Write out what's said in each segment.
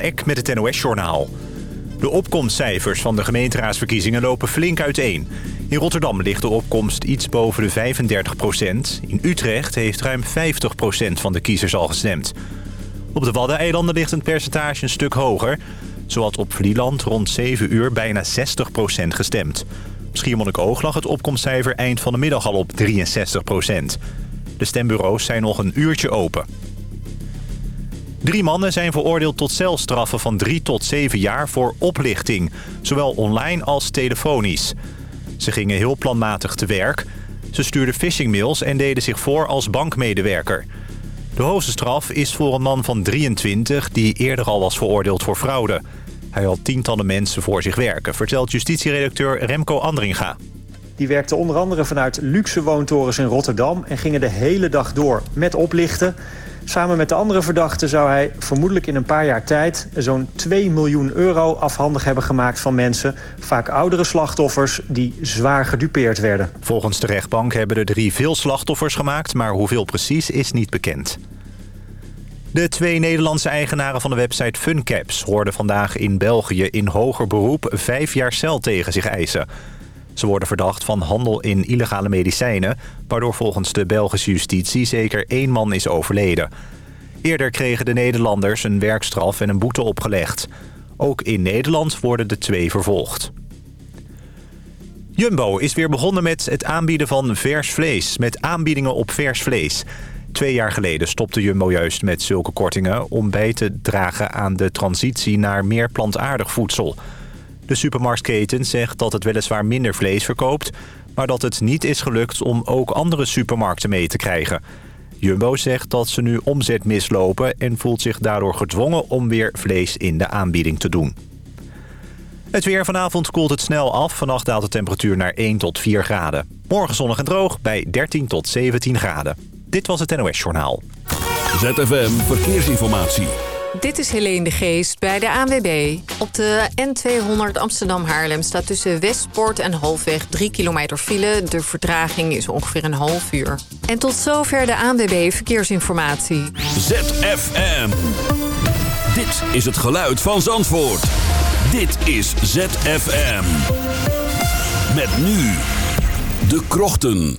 Eck met het NOS-journaal. De opkomstcijfers van de gemeenteraadsverkiezingen lopen flink uiteen. In Rotterdam ligt de opkomst iets boven de 35 procent. In Utrecht heeft ruim 50 procent van de kiezers al gestemd. Op de Waddeneilanden ligt het percentage een stuk hoger. Zo had op Vlieland rond 7 uur bijna 60 procent gestemd. Schiermonnikoog lag het opkomstcijfer eind van de middag al op 63 procent. De stembureaus zijn nog een uurtje open. Drie mannen zijn veroordeeld tot celstraffen van 3 tot 7 jaar voor oplichting. Zowel online als telefonisch. Ze gingen heel planmatig te werk. Ze stuurden phishingmails en deden zich voor als bankmedewerker. De hoogste straf is voor een man van 23 die eerder al was veroordeeld voor fraude. Hij had tientallen mensen voor zich werken, vertelt justitieredacteur Remco Andringa. Die werkte onder andere vanuit luxe woontorens in Rotterdam... en gingen de hele dag door met oplichten... Samen met de andere verdachten zou hij vermoedelijk in een paar jaar tijd... zo'n 2 miljoen euro afhandig hebben gemaakt van mensen... vaak oudere slachtoffers die zwaar gedupeerd werden. Volgens de rechtbank hebben de drie veel slachtoffers gemaakt... maar hoeveel precies is niet bekend. De twee Nederlandse eigenaren van de website Funcaps... hoorden vandaag in België in hoger beroep vijf jaar cel tegen zich eisen... Ze worden verdacht van handel in illegale medicijnen... waardoor volgens de Belgische justitie zeker één man is overleden. Eerder kregen de Nederlanders een werkstraf en een boete opgelegd. Ook in Nederland worden de twee vervolgd. Jumbo is weer begonnen met het aanbieden van vers vlees... met aanbiedingen op vers vlees. Twee jaar geleden stopte Jumbo juist met zulke kortingen... om bij te dragen aan de transitie naar meer plantaardig voedsel... De supermarktketen zegt dat het weliswaar minder vlees verkoopt... maar dat het niet is gelukt om ook andere supermarkten mee te krijgen. Jumbo zegt dat ze nu omzet mislopen... en voelt zich daardoor gedwongen om weer vlees in de aanbieding te doen. Het weer vanavond koelt het snel af. Vannacht daalt de temperatuur naar 1 tot 4 graden. Morgen zonnig en droog bij 13 tot 17 graden. Dit was het NOS Journaal. ZFM Verkeersinformatie. Dit is Helene de Geest bij de ANWB. Op de N200 Amsterdam-Haarlem staat tussen Westpoort en Halfweg 3 kilometer file. De vertraging is ongeveer een half uur. En tot zover de ANWB Verkeersinformatie. ZFM. Dit is het geluid van Zandvoort. Dit is ZFM. Met nu de krochten.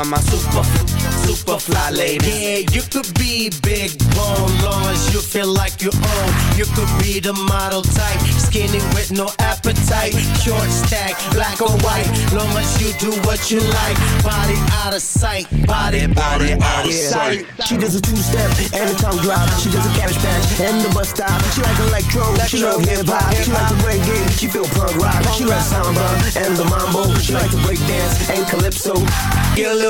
of my super super fly lady. Yeah, you could be big bone, long as you feel like you own. You could be the model type, skinny with no appetite. Short stack, black or white, long as you do what you like. Body out of sight, body, body, out of sight. She does a two-step and a tongue drop. She does a cabbage patch and the bus stop. She like electro, she love hip-hop. She like the reggae, she feel punk rock. She like samba and the mambo. She like to break dance and calypso. Get a little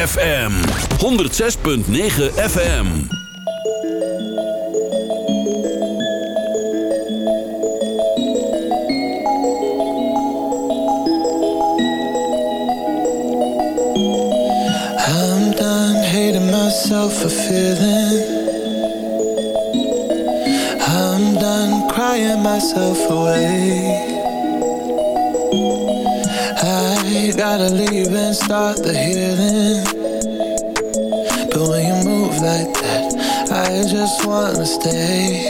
FM 106.9 FM. I'm done hating myself for feeling. I'm done crying myself away. I gotta leave and start the healing. stay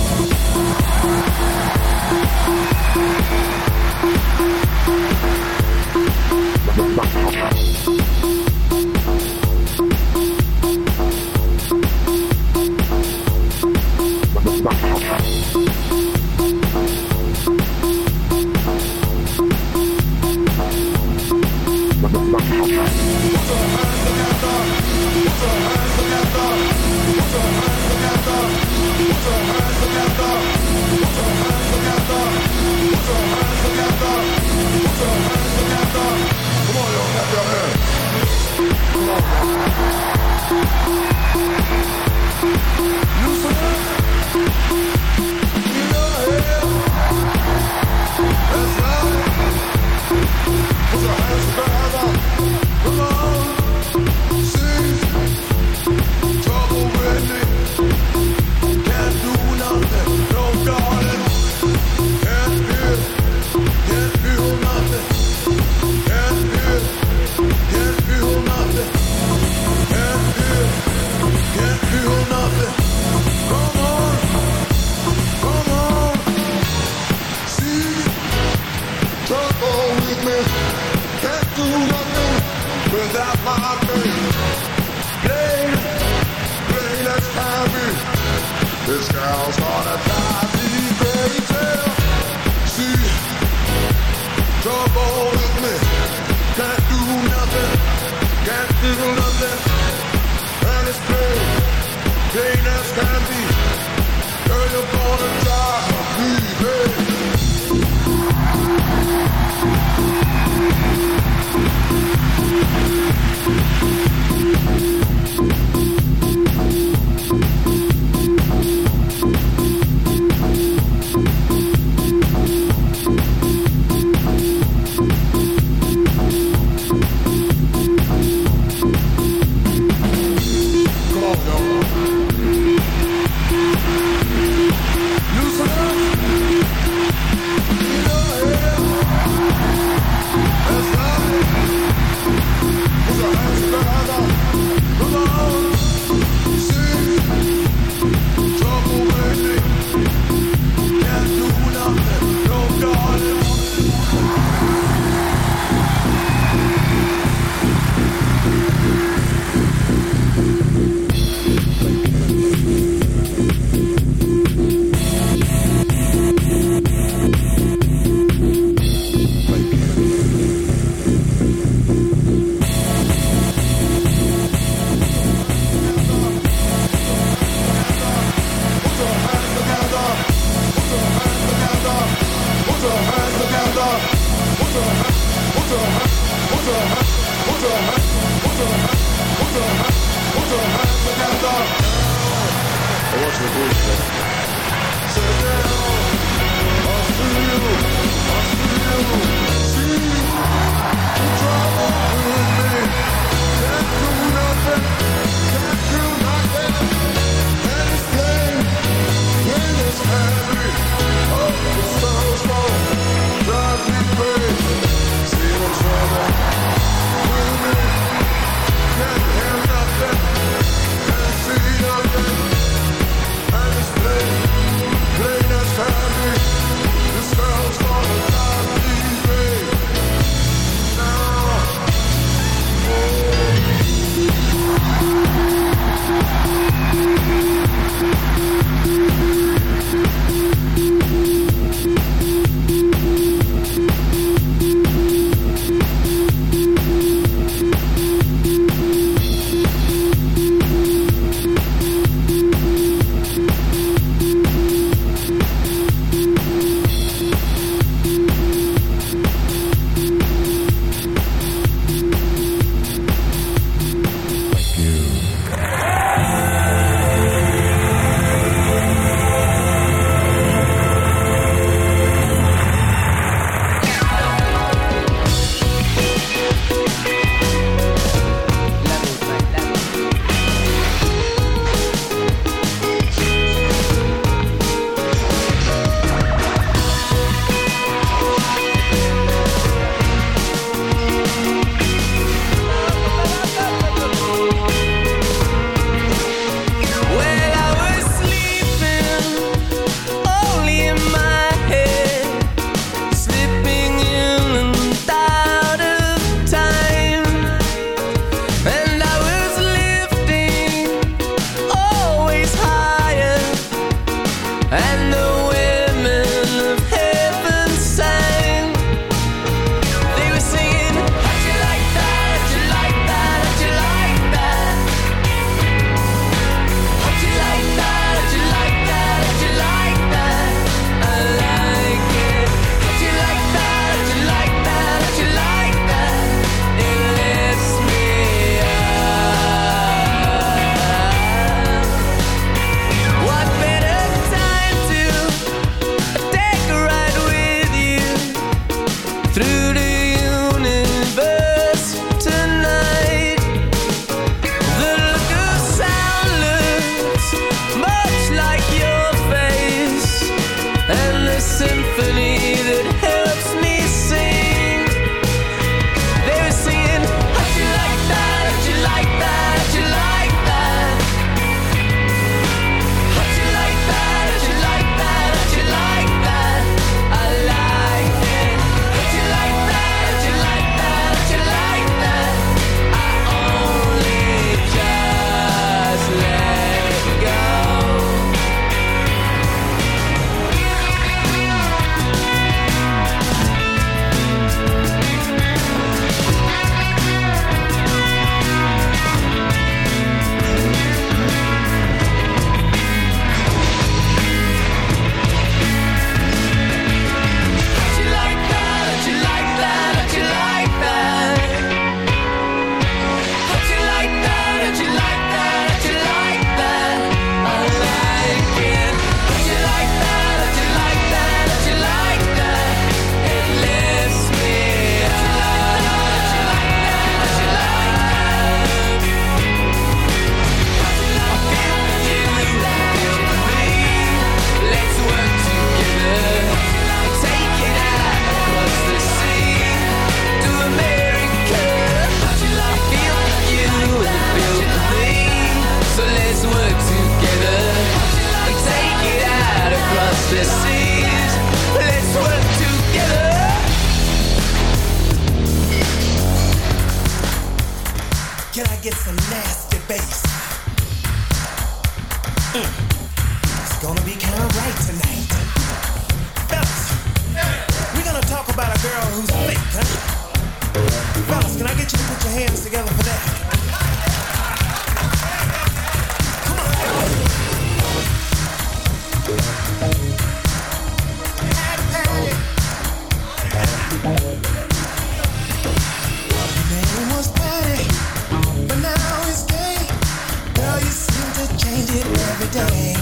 today.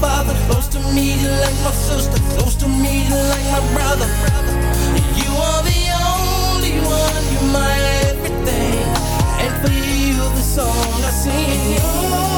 father Close to me like my sister Close to me like my brother. You are the only one You're my everything. And for you the song I sing.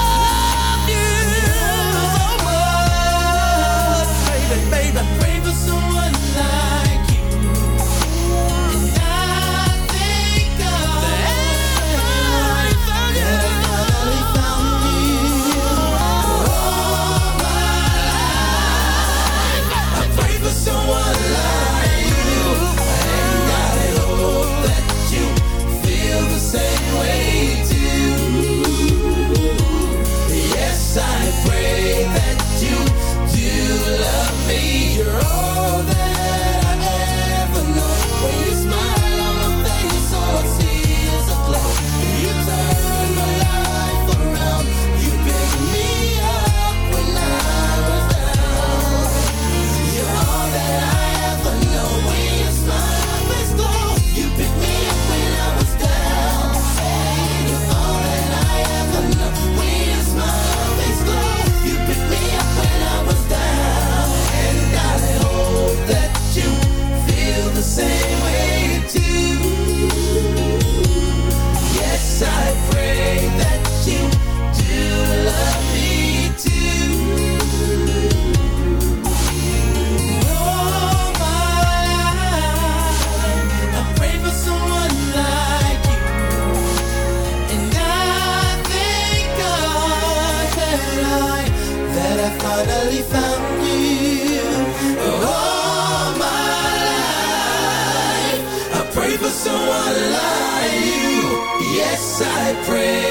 yes, I pray.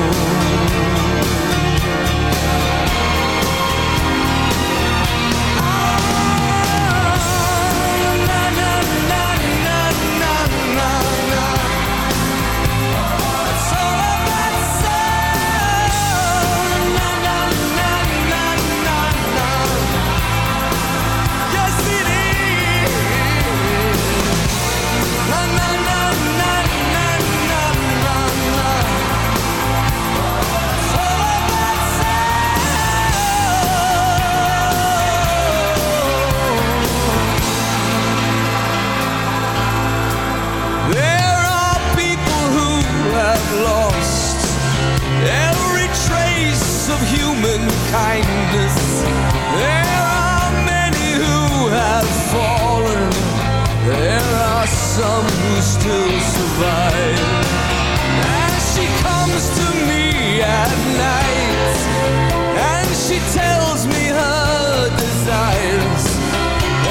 Human kindness. There are many who have fallen. There are some who still survive. And she comes to me at night and she tells me her desires.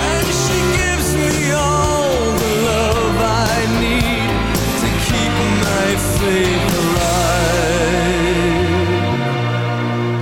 And she gives me all the love I need to keep my faith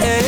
in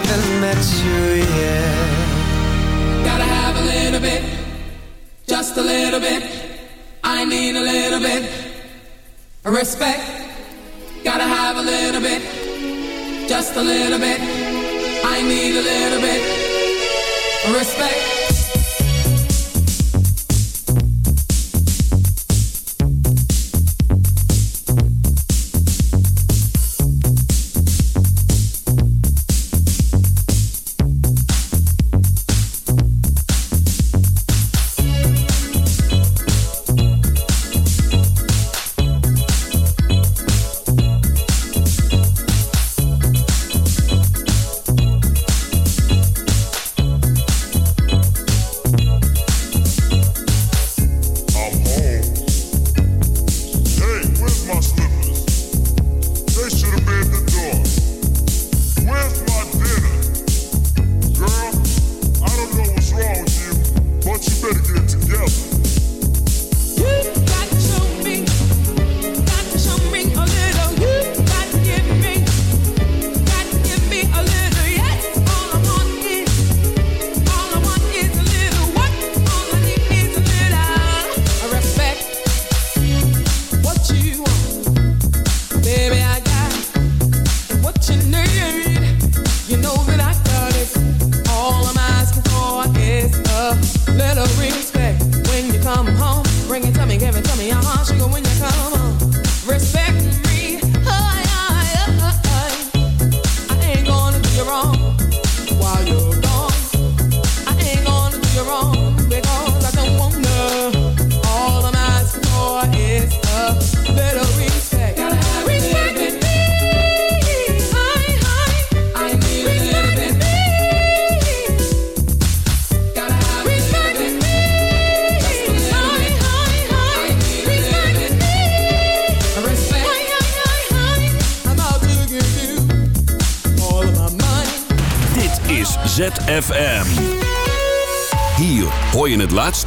haven't met you yet. Gotta have a little bit, just a little bit. I need a little bit of respect. Gotta have a little bit, just a little bit. I need a little bit of respect.